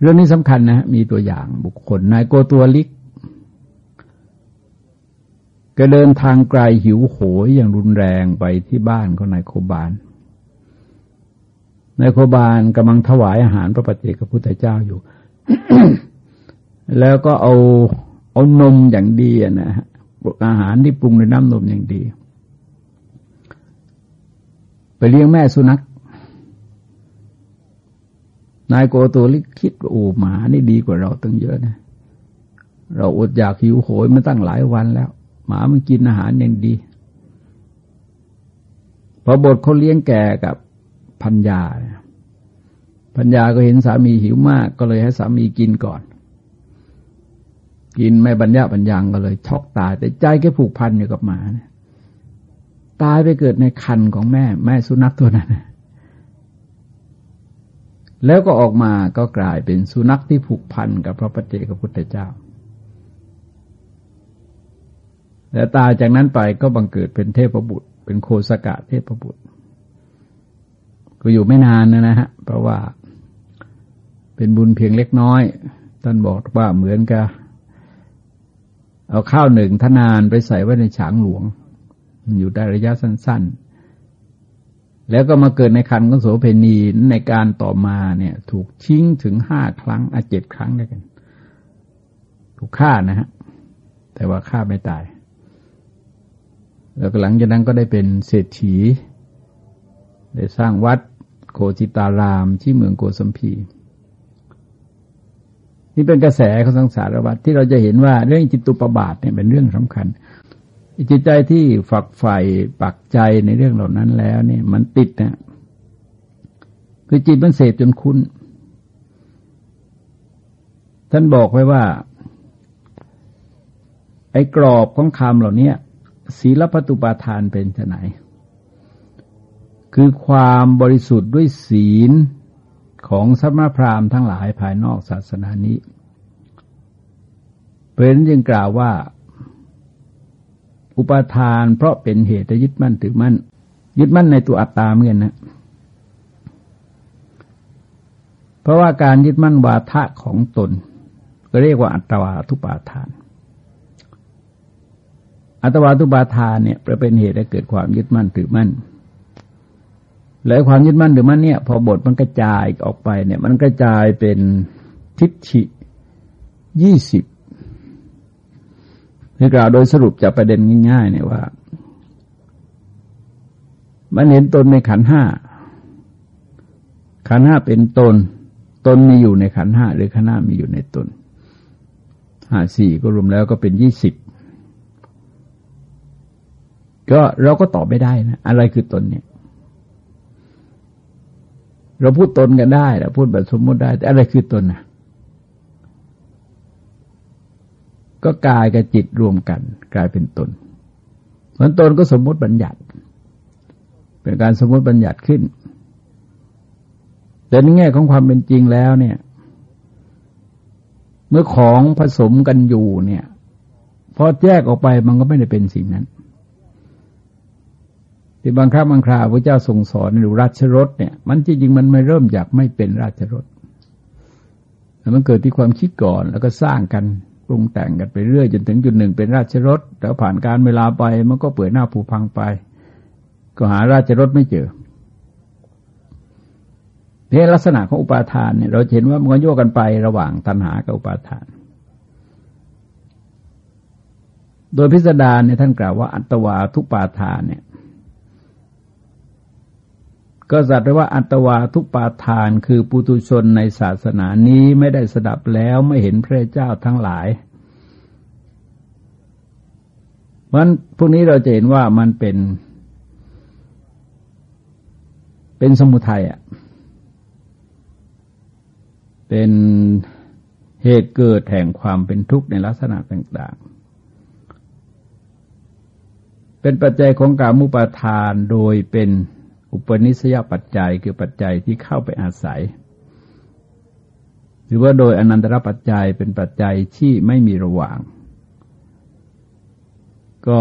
เรื่องนี้สำคัญนะ มีตัวอย่างบุคคลนายโกตัวลิกก็เดินทางไกลหิวโหยอย่างรุนแรงไปที่บ้านของนายโคบาลนายโคบาลกำลังถวายอาหารพระปฏิเจกพุทธเจ้าอยู่ แล้วก็เอาเอานมอย่างดีนะฮะอาหารที่ปรุงในน้ำนมอย่างดี ไปเลี้ยงแม่สุนัข นายโกตัวลิคิดว่าโอ้หมานี่ดีกว่าเราตั้งเยอะนะ เราอดอยากหิวโหยมาตั้งหลายวันแล้ว หมามันกินอาหารอย่างดี พอบทเขาเลี้ยงแก่กับพัญญาพัญญาก็เห็นสามีหิวมาก ก็เลยให้สามีกินก่อน กินไม่บรรยาบรรยังก็เลยช็อกตาย แต่ใจแค่ผูกพันอยู่กับหมานะตายไปเกิดในคันของแม่ แม่สุนัขตัวนั้นนะ แล้วก็ออกมาก็กลายเป็นสุนัขที่ผูกพันกับพระปฏิเจกพุทธเจ้า และตายจากนั้นไปก็บังเกิดเป็นเทพบุตร เป็นโคสกะเทพบุตร ก็อยู่ไม่นานนะนะฮะ เพราะว่าเป็นบุญเพียงเล็กน้อย ท่านบอกว่าเหมือนกับเอาข้าวหนึ่งทนานไปใส่ไว้ในฉางหลวง มันอยู่ได้ระยะสั้น ๆ แล้วก็มาเกิดในคันของโสเพณีในการต่อมาเนี่ย ถูกชิงถึงห้าครั้งอาเจ็ดครั้งด้วยกัน ถูกฆ่านะฮะ แต่ว่าฆ่าไม่ตาย แล้วหลังจากนั้นก็ได้เป็นเศรษฐี ได้สร้างวัดโคจิตารามที่เมืองโกสัมพี นี่เป็นกระแสของสังสารวัฏที่เราจะเห็นว่าเรื่องจิตตุปบาทเนี่ยเป็นเรื่องสำคัญ จิตใจที่ฝักใฝ่ปักใจในเรื่องเหล่านั้นแล้วเนี่ยมันติดนะคือจิตมันเสพจนคุ้น ท่านบอกไว้ว่า ไอ้กรอบของคำเหล่านี้ศีลปตุปาทานเป็นจะไหน คือความบริสุทธิ์ด้วยศีลของสมณพราหมณ์ทั้งหลายภายนอกศาสนานี้ เป็นจึงกล่าวว่า อุปาทาน เพราะเป็นเหตุยึดมั่นถือมั่น ยึดมั่นในตัวอัตตาเหมือนนะเพราะว่าการยึดมั่นวาทะของตน ก็เรียกว่าอัตวาทุปาทาน อัตวาทุปาทานเนี่ยเป็นเหตุให้เกิดความยึดมั่นถือมั่นแล้วความยึดมั่นหรือมั่นเนี่ย พอบทมันกระจายออกไปเนี่ย มันกระจายเป็นทิฏฐิยี่สิบ ที่กล่าวโดยสรุปจากประเด็นง่ายๆเนี่ยว่า มันเห็นตนในขันห้า ขันห้าเป็นตน ตนมีอยู่ในขันห้าหรือขันห้ามีอยู่ในตน ห้าสี่ก็รวมแล้วก็เป็นยี่สิบ ก็เราก็ตอบไม่ได้นะ อะไรคือตนเนี่ย เราพูดตนกันได้เราพูดแบบสมมติได้ แต่อะไรคือตนนะ ก็กายกับจิตรวมกัน กลายเป็นตนเพราะตนก็สมมติบัญญัติ เป็นการสมมติบัญญัติขึ้น แต่ในแง่ของความเป็นจริงแล้วเนี่ย เมื่อของผสมกันอยู่เนี่ยพอแยกออกไปมันก็ไม่ได้เป็นสิ่งนั้นที่บางครั้งบางคราพระเจ้าทรงสอนหรือราชรถเนี่ย มันจริงๆมันไม่เริ่มจากไม่เป็นราชรถแต่มันเกิดที่ความคิดก่อนแล้วก็สร้างกัน รุงแต่งกันไปเรื่อยจนถึงจุดหนึ่งเป็นราชรถแล้วผ่านการเวลาไปมันก็เปื่อยหน้าผุพังไป ก็หาราชรถไม่เจอเนี่ยลักษณะของอุปาทานเนี่ยเราเห็นว่ามันก็โยกกันไประหว่างตัณหากับอุปาทาน โดยพิสดารเนี่ยท่านกล่าวว่าอัตวาทุปาทานเนี่ย ก็สัตว์ว่าอัตวาทุปาทานคือปุตุชนในศาสนานี้ไม่ได้สดับแล้วไม่เห็นพระเจ้าทั้งหลายมันพวกนี้เราจะเห็นว่ามันเป็น เป็นสมุทัยอะ เป็นเหตุเกิดแห่งความเป็นทุกข์ในลักษณะต่างๆ เป็นปัจจัยของการมุปาทานโดยเป็น อุปนิสยปัจจัยคือปัจจัยที่เข้าไปอาศัย หรือว่าโดยอนันตรปัจจัยเป็นปัจจัยที่ไม่มีระหว่าง ก็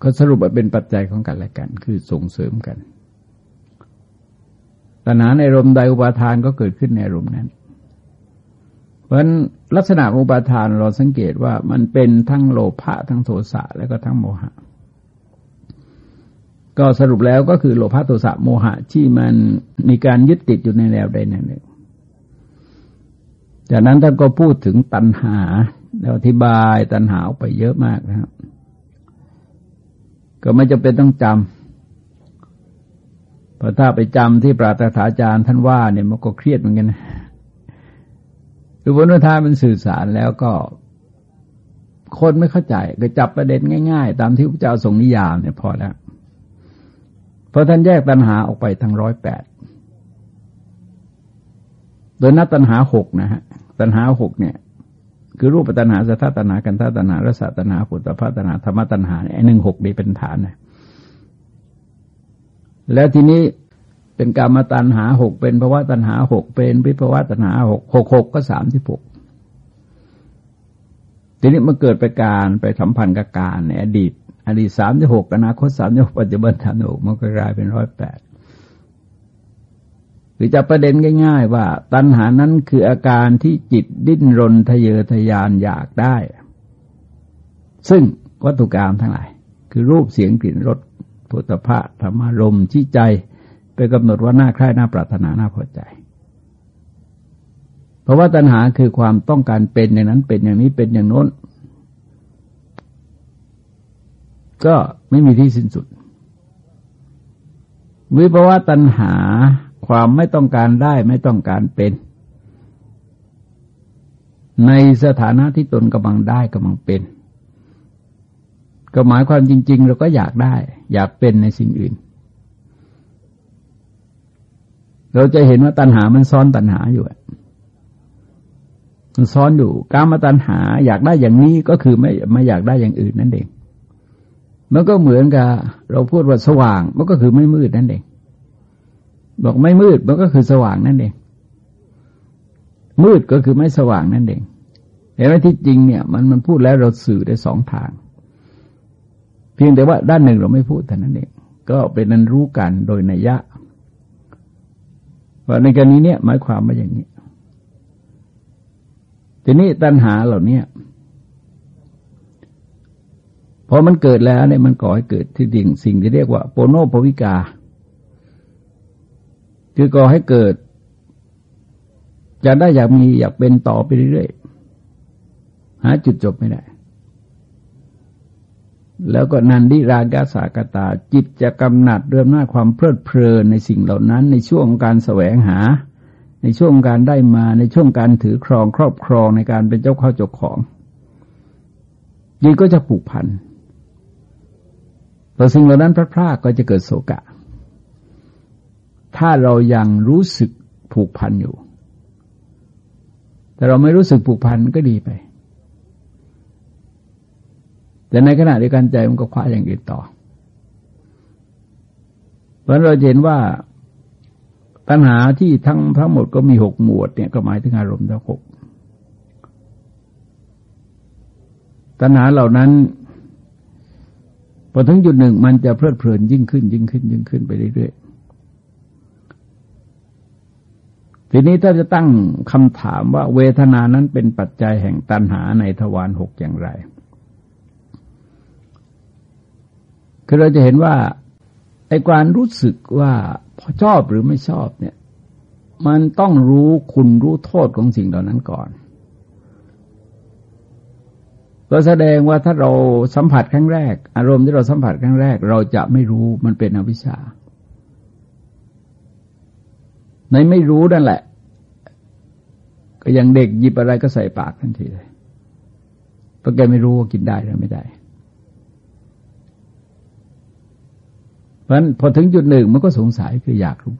เขาสรุปว่าเป็นปัจจัยของกันและกัน คือส่งเสริมกันตัณหาในรมใดอุปาทานก็เกิดขึ้นในรมนั้น เพราะฉะนั้นลักษณะอุปาทานเราสังเกตว่ามันเป็นทั้งโลภะทั้งโทสะและก็ทั้งโมหะ ก็สรุปแล้วก็คือโลภะโทสะโมหะที่มันมีการยึดติดอยู่ในแนวใดแนวหนึ่ง จากนั้นท่านก็พูดถึงตัณหาแล้วอธิบายตัณหาออกไปเยอะมากนะครับ ก็ไม่จำเป็นต้องจำเพราะถ้าไปจำที่ปราตถาจารย์ท่านว่าเนี่ยมันก็เครียดเหมือนกันนะคือพุทธทามันสื่อสารแล้วก็คนไม่เข้าใจ ก็จับประเด็นง่าย ๆ ตามที่พระเจ้าทรงนิยามเนี่ยพอแล้ว เพราะท่านแยกตัณหาออกไปทั้งร้อยแปดโดยนับตัณหาหกนะฮะตัณหาหกเนี่ย คือรูปตัณหาสัทธตัณหากันธตัณหารสตัณหาปุตตะตัณหาธรรมตัณหาไอ้หนึ่งหกนี่เป็นฐานนะแล้วทีนี้เป็นกรรมตัณหาหกเป็นภาวะตัณหาหกเป็นวิภาวะตัณหาหกหกหกก็สามที่หกทีนี้มันเกิดไปการไปสัมพันธ์กับการในอดีต อดีตสามที่หกอนาคตสามที่หกปัจจุบันสามที่หกมันก็กลายเป็นร้อยแปดรือจะประเด็นง่ายๆว่า ตัณหานั้นคืออาการที่จิตดิ้นรนทะเยอทะยานอยากได้ ซึ่งวัตถุกรรมทั้งหลาย คือรูปเสียงกลิ่นรสผลิตภัณฑ์ธรรมารมที่ใจ ไปกำหนดว่าน่าใคร่น่าปรารถนาน่าพอใจ เพราะว่าตัณหาคือความต้องการเป็นอย่างนั้นเป็นอย่างนี้เป็นอย่างโน้น ก็ไม่มีที่สิ้นสุดวิภาวะตัณหาความไม่ต้องการได้ไม่ต้องการเป็น ในสถานะที่ตนกำลังได้กำลังเป็น ก็หมายความจริง ๆ เราก็อยากได้ อยากเป็นในสิ่งอื่น เราจะเห็นว่าตัณหามันซ้อนตัณหาอยู่มันซ้อนอยู่การมาตัณหา อยากได้อย่างนี้ก็คือไม่ไม่อยากได้อย่างอื่นนั่นเอง มันก็เหมือนกับเราพูดว่าสว่าง มันก็คือไม่มืดนั่นเอง บอกไม่มืดมันก็คือสว่างนั่นเอง มืดก็คือไม่สว่างนั่นเองเห็นไหมที่จริงเนี่ย มันมันพูดแล้วเราสื่อได้สองทาง เพียงแต่ว่าด้านหนึ่งเราไม่พูดแต่นั้นเอง ก็เป็นนั้นรู้กันโดยนัยยะว่าในกรณีเนี้ยหมายความว่าอย่างนี้ ทีนี้ตัณหาเหล่านี้ พอมันเกิดแล้วเนี่ยมันก่อให้เกิดที่ดิ่งสิ่งที่เรียกว่าโปโนโปวิกา คือก่อให้เกิดอยากได้อยากมีอยากเป็นต่อไปเรื่อยๆหาจุดจบไม่ได้ แล้วก็นันดิรากาสากตา จิตจะกำหนัดเรื่อหน้าความเพลิดเพลินในสิ่งเหล่านั้น ในช่วงการแสวงหา ในช่วงการได้มาในช่วงการถือครองครอบครองในการเป็นเจ้าข้าเจ้าของจิตก็จะผูกพัน พอสิ่งเหล่านั้นพลาดพลาดก็จะเกิดโศกะ ถ้าเรายังรู้สึกผูกพันอยู่ แต่เราไม่รู้สึกผูกพันก็ดีไป แต่ในขณะเดียวกันใจมันก็คว้าอย่างอื่นต่อ เพราะเราเห็นว่าปัญหาที่ทั้งทั้งหมดก็มีหกหมวดเนี่ยก็หมายถึงอารมณ์ทั้งหกปัญหาเหล่านั้น พอถึงจุดหนึ่งมันจะเพลิดเพลินยิ่งขึ้น ยิ่งขึ้น ยิ่งขึ้นไปเรื่อยๆ ทีนี้ถ้าจะตั้งคำถามว่าเวทนานั้นเป็นปัจจัยแห่งตัณหาในทวารหกอย่างไร คือเราจะเห็นว่าไอ้การรู้สึกว่าพอชอบหรือไม่ชอบเนี่ย มันต้องรู้คุณรู้โทษของสิ่งเหล่านั้นก่อน ก็แสดงว่าถ้าเราสัมผัสครั้งแรก อารมณ์ที่เราสัมผัสครั้งแรก เราจะไม่รู้มันเป็นอวิชชา ในไม่รู้นั่นแหละ ก็ยังเด็กหยิบอะไรก็ใส่ปากทันทีเลยเพราะแกไม่รู้ว่ากินได้หรือไม่ได้ เพราะฉะนั้นพอถึงจุดหนึ่งมันก็สงสัยคืออยากรู้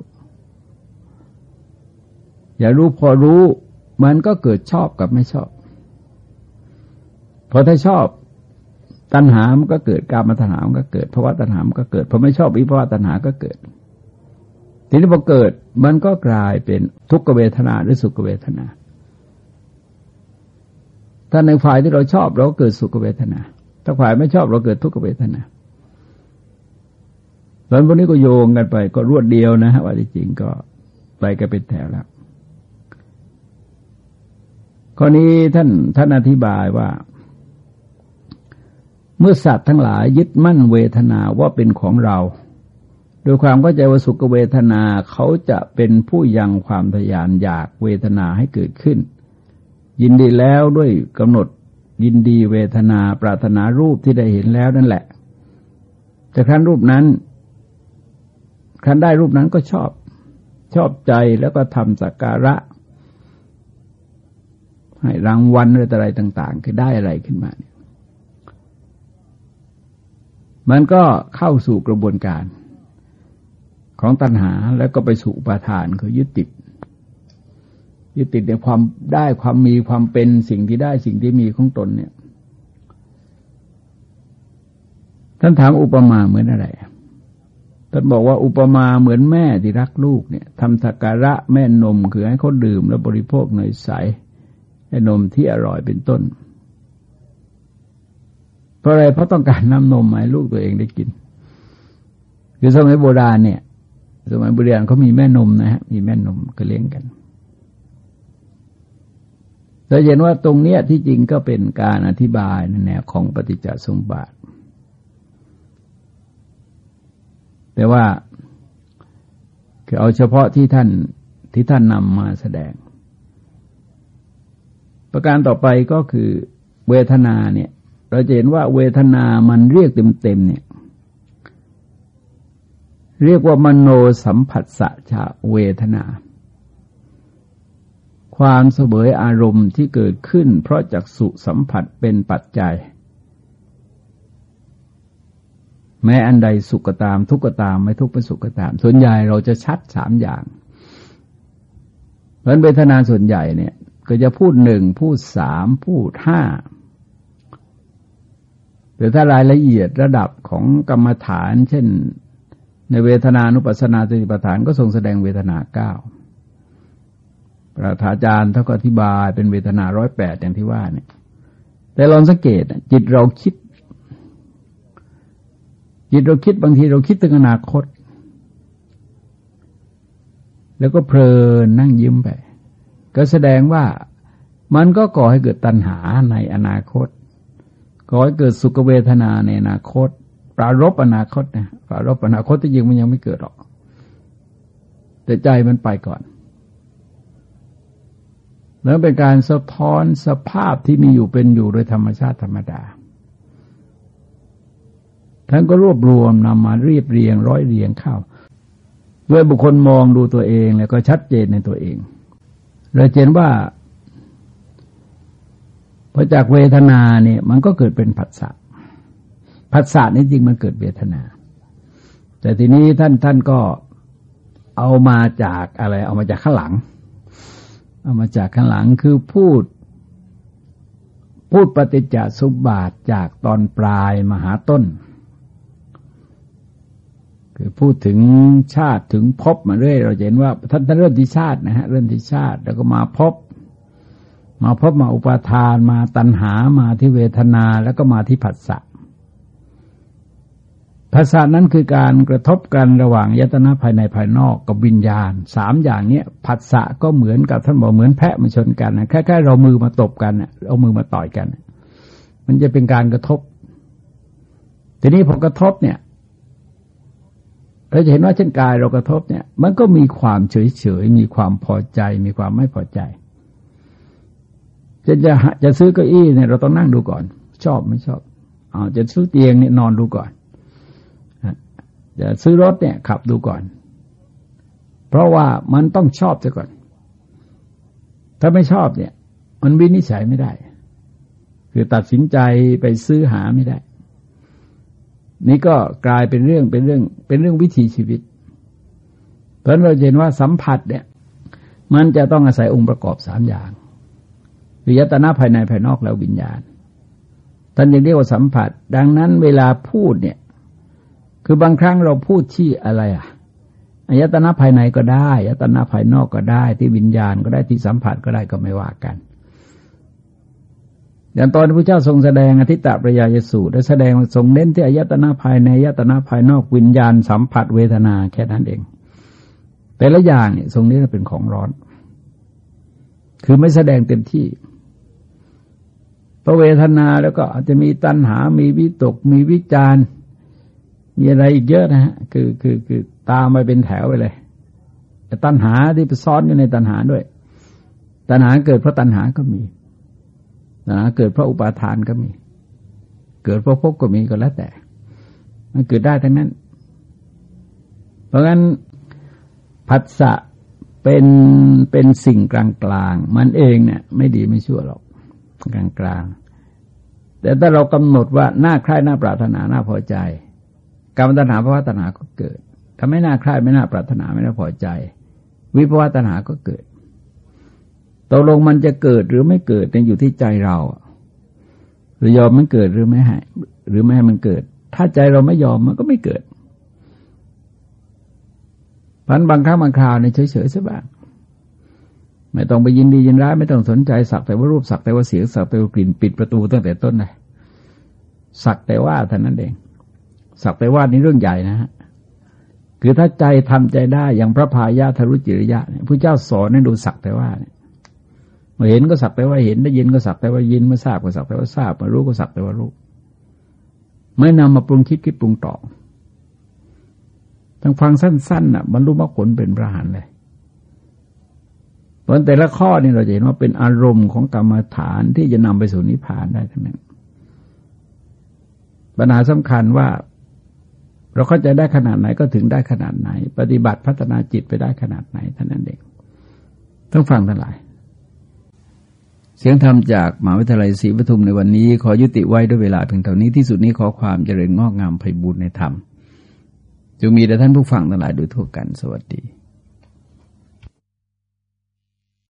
อยากรู้พอรู้ มันก็เกิดชอบกับไม่ชอบ พอถ้าชอบตัณหามันก็เกิดการมาตัณหามันก็เกิดภาวะตัณหามันก็เกิดพอไม่ชอบวิภาวะตัณหาก็เกิด ทีนี้พอเกิดมันก็กลายเป็นทุกขเวทนาหรือสุขเวทนา ถ้าในฝ่ายที่เราชอบเราเกิดสุขเวทนา ถ้าฝ่ายไม่ชอบเราเกิดทุกขเวทนาตอนพวกนี้ก็โยงกันไป ก็รวดเดียวนะฮะว่าจริงก็ไปกันเป็นแถวแล้วข้อนี้ท่านท่านอธิบายว่า เมื่อสัตว์ทั้งหลายยึดมั่นเวทนาว่าเป็นของเรา โดยความเข้าใจว่าสุขเวทนาเขาจะเป็นผู้ยังความทยานอยากเวทนาให้เกิดขึ้น ยินดีแล้วด้วยกำหนดยินดีเวทนาปรารถนารูปที่ได้เห็นแล้วนั่นแหละ แต่ครั้นรูปนั้น ครั้นได้รูปนั้นก็ชอบชอบใจแล้วก็ทำสักการะ ให้รางวัลอะไรต่าง ๆ คือได้อะไรขึ้นมาเนี่ย มันก็เข้าสู่กระบวนการของตัณหาแล้วก็ไปสู่อุปาทานคือยึดติด ยึดติดในความได้ความมีความเป็นสิ่งที่ได้สิ่งที่มีของตนเนี่ย ท่านถามอุปมาเหมือนอะไรท่านบอกว่าอุปมาเหมือนแม่ที่รักลูกเนี่ยทำสักการะแม่นมคือให้เขาดื่มแล้วบริโภคเนยใสให้นมที่อร่อยเป็นต้น เพราะอะไรเพราะต้องการน้ำนมให้ลูกตัวเองได้กิน คือสมัยโบราณเนี่ย สมัยโบรีรัมย์เขามีแม่นมนะฮะมีแม่นมก็เลี้ยงกันเราเห็นว่าตรงเนี้ยที่จริงก็เป็นการอธิบายในแนวของปฏิจจสมบัติแต่ว่าคือเอาเฉพาะที่ท่านที่ท่านนำมาแสดง ประการต่อไปก็คือเวทนาเนี่ย เราจะเห็นว่าเวทนามันเรียกเต็มๆเนี่ย เรียกว่ามโนสัมผัสสะชาเวทนา ความเสบยอารมณ์ที่เกิดขึ้น เพราะจากสุสัมผัสเป็นปัจจัย แม้อันใดสุขก็ตามทุกข์ก็ตาม ไม่ทุกข์ไม่สุขก็ตาม ส่วนใหญ่เราจะชัดสามอย่างเพราะเวทนาส่วนใหญ่เนี่ย ก็จะพูดหนึ่งพูดสามพูดห้า แต่ถ้ารายละเอียดระดับของกรรมฐาน เช่น ในเวทนานุปัสสนาสติปัฏฐานก็ทรงแสดงเวทนาเก้าประธาจารย์เขาก็อธิบายเป็นเวทนาร้อยแปดอย่างที่ว่าเนี่ย แต่ลองสังเกตจิตเราคิด จิตเราคิดบางทีเราคิดถึงอนาคต แล้วก็เพลินนั่งยิ้มไป ก็แสดงว่ามันก็ก่อให้เกิดตัณหาในอนาคต ก่อให้เกิดสุขเวทนาในอนาคต ปรารบอนาคตนะปรารบอนาคตที่จริงมันยังไม่เกิดหรอก แต่ใจมันไปก่อน แล้วเป็นการสะท้อนสภาพที่มีอยู่เป็นอยู่โดยธรรมชาติธรรมดาท่านก็รวบรวมนำมาเรียบเรียง ร้อยเรียงเข้าด้วยบุคคลมองดูตัวเองแล้วก็ชัดเจนในตัวเองเราเห็นว่า พอจากเวทนาเนี่ยมันก็เกิดเป็นผัสสะผัสสะนี่จริงมันเกิดเวทนา แต่ทีนี้ท่านท่านก็เอามาจากอะไร เอามาจากข้างหลัง เอามาจากข้างหลังคือพูด พูดปฏิจจสุบาทจากตอนปลายมหาต้น คือพูดถึงชาติถึงพบมาเรื่อย เราเห็นว่าท่านท่านเริ่มที่ชาตินะฮะเริ่มที่ชาติ แล้วก็มาพบ มาพบมาอุปาทานมาตัณหามาที่เวทนาแล้วก็มาที่ผัสสะภาษานั้นคือการกระทบกันระหว่างยตนาภายในภายนอกกับวิญญาณสามอย่างเนี้ยผัสสะก็เหมือนกับท่านบอกเหมือนแพะมาชนกันนะแค่ๆเรามือมาตบกันเอามือมาต่อยกัน มันจะเป็นการกระทบ ทีนี้พอกระทบเนี่ยเราจะเห็นว่าเช่นกายเรากระทบเนี่ย มันก็มีความเฉยเฉยมีความพอใจ มีความไม่พอใจ จะจะจะซื้อเก้าอี้เนี่ยเราต้องนั่งดูก่อน ชอบไม่ชอบเอาจะซื้อเตียงเนี่ยนอนดูก่อนจะซื้อรถเนี่ยขับดูก่อน เพราะว่ามันต้องชอบซะก่อน ถ้าไม่ชอบเนี่ย มันวินิจฉัยไม่ได้ คือตัดสินใจไปซื้อหาไม่ได้ นี่ก็กลายเป็นเรื่องเป็นเรื่อง เป็นเรื่องวิถีชีวิต เพราะเราเห็นว่าสัมผัสเนี่ย มันจะต้องอาศัยองค์ประกอบสามอย่าง วิยตนาภายในภายนอกแล้ววิญญาณท่านยังเรียกว่าสัมผัส ดังนั้นเวลาพูดเนี่ย คือบางครั้งเราพูดที่อะไรอะอายตนะภายในก็ได้อายตนะภายนอกก็ได้ ที่วิญญาณก็ได้ที่สัมผัสก็ได้ก็ไม่ว่ากัน อย่างตอนพระเจ้าทรงแสดงอธิตตปรยายสูตรได้แสดงทรงเน้นที่อายตนะภายในอายตนะภายนอกวิญญาณ สัมผัสเวทนาแค่นั้นเอง แต่ละอย่างเนี่ยทรงนี้เป็นของร้อน คือไม่แสดงเต็มที่ พระเวทนาแล้วก็อาจจะมีตัณหา มีวิตก มีวิจารมีอะไรอีกเยอะนะฮะ คือคือคือตามไปเป็นแถวไปเลย แต่ตัณหาที่ไปซ้อนอยู่ในตัณหาด้วย ตัณหาเกิดเพราะตัณหาก็มีนะเกิดเพราะอุปาทานก็มี เกิดเพราะภพก็มีก็แล้วแต่ มันเกิดได้ทั้งนั้น เพราะงั้นผัสสะเป็นเป็นสิ่งกลางกลางมันเองเนี่ยไม่ดีไม่ชั่วหรอก กลางกลางแต่ถ้าเรากำหนดว่าหน้าใคร่หน้าปรารถนาหน้าพอใจกรรมตัณหาภาวะตัณหาก็เกิดถ้าไม่น่าใคร่ไม่น่าปรารถนาไม่น่าพอใจ วิภาวะตัณหาก็เกิดตกลงมันจะเกิดหรือไม่เกิดเนี่ยอยู่ที่ใจเราหรือยอมมันเกิดหรือไม่ให้หรือไม่ให้มันเกิด ถ้าใจเราไม่ยอมมันก็ไม่เกิดพันบางครั้งบางคราวในเฉยๆซะบ้าง ไม่ต้องไปยินดียินร้ายไม่ต้องสนใจสักแต่ว่ารูปสักแต่ว่าเสียงสักแต่ว่ากลิ่นปิดประตูตั้งแต่ต้นเลยสักแต่ว่าเท่านั้นเอง สักแต่ว่านี่เรื่องใหญ่นะฮะคือถ้าใจทำใจได้อย่างพระพายาทรุจิริยะเนี่ยพระเจ้าสอนให้ดูสักแต่ว่าเนี่ยมาเห็นก็สักแต่ว่าเห็นได้ยินก็สักแต่ว่ายินเมื่อทราบก็สักแต่ว่าทราบมารู้ก็สักแต่ว่ารู้ไม่นำมาปรุงคิดคิดปรุงต่อทั้งฟังสั้นๆน่ะบรรลุมรรคผลเป็นพระหันเลย เพราะแต่ละข้อนี่เราจะเห็นว่าเป็นอารมณ์ของกรรมฐานที่จะนำไปสู่นิพพานได้ทั้งนั้นปัญหาสำคัญว่า เราเข้าใจได้ขนาดไหนก็ถึงได้ขนาดไหน ปฏิบัติพัฒนาจิตไปได้ขนาดไหนเท่านั้นเองต้องฟังทั้งหลาย เสียงธรรมจากมหาวิทยาลัยศรีปทุมในวันนี้ ขอยุติไว้ด้วยเวลาเพียงเท่านี้ที่สุดนี้ขอความเจริญงอกงามไพบูรณ์ในธรรมจงมีแด่ท่านผู้ฟังทั้งหลายโดยทั่วกันสวัสดี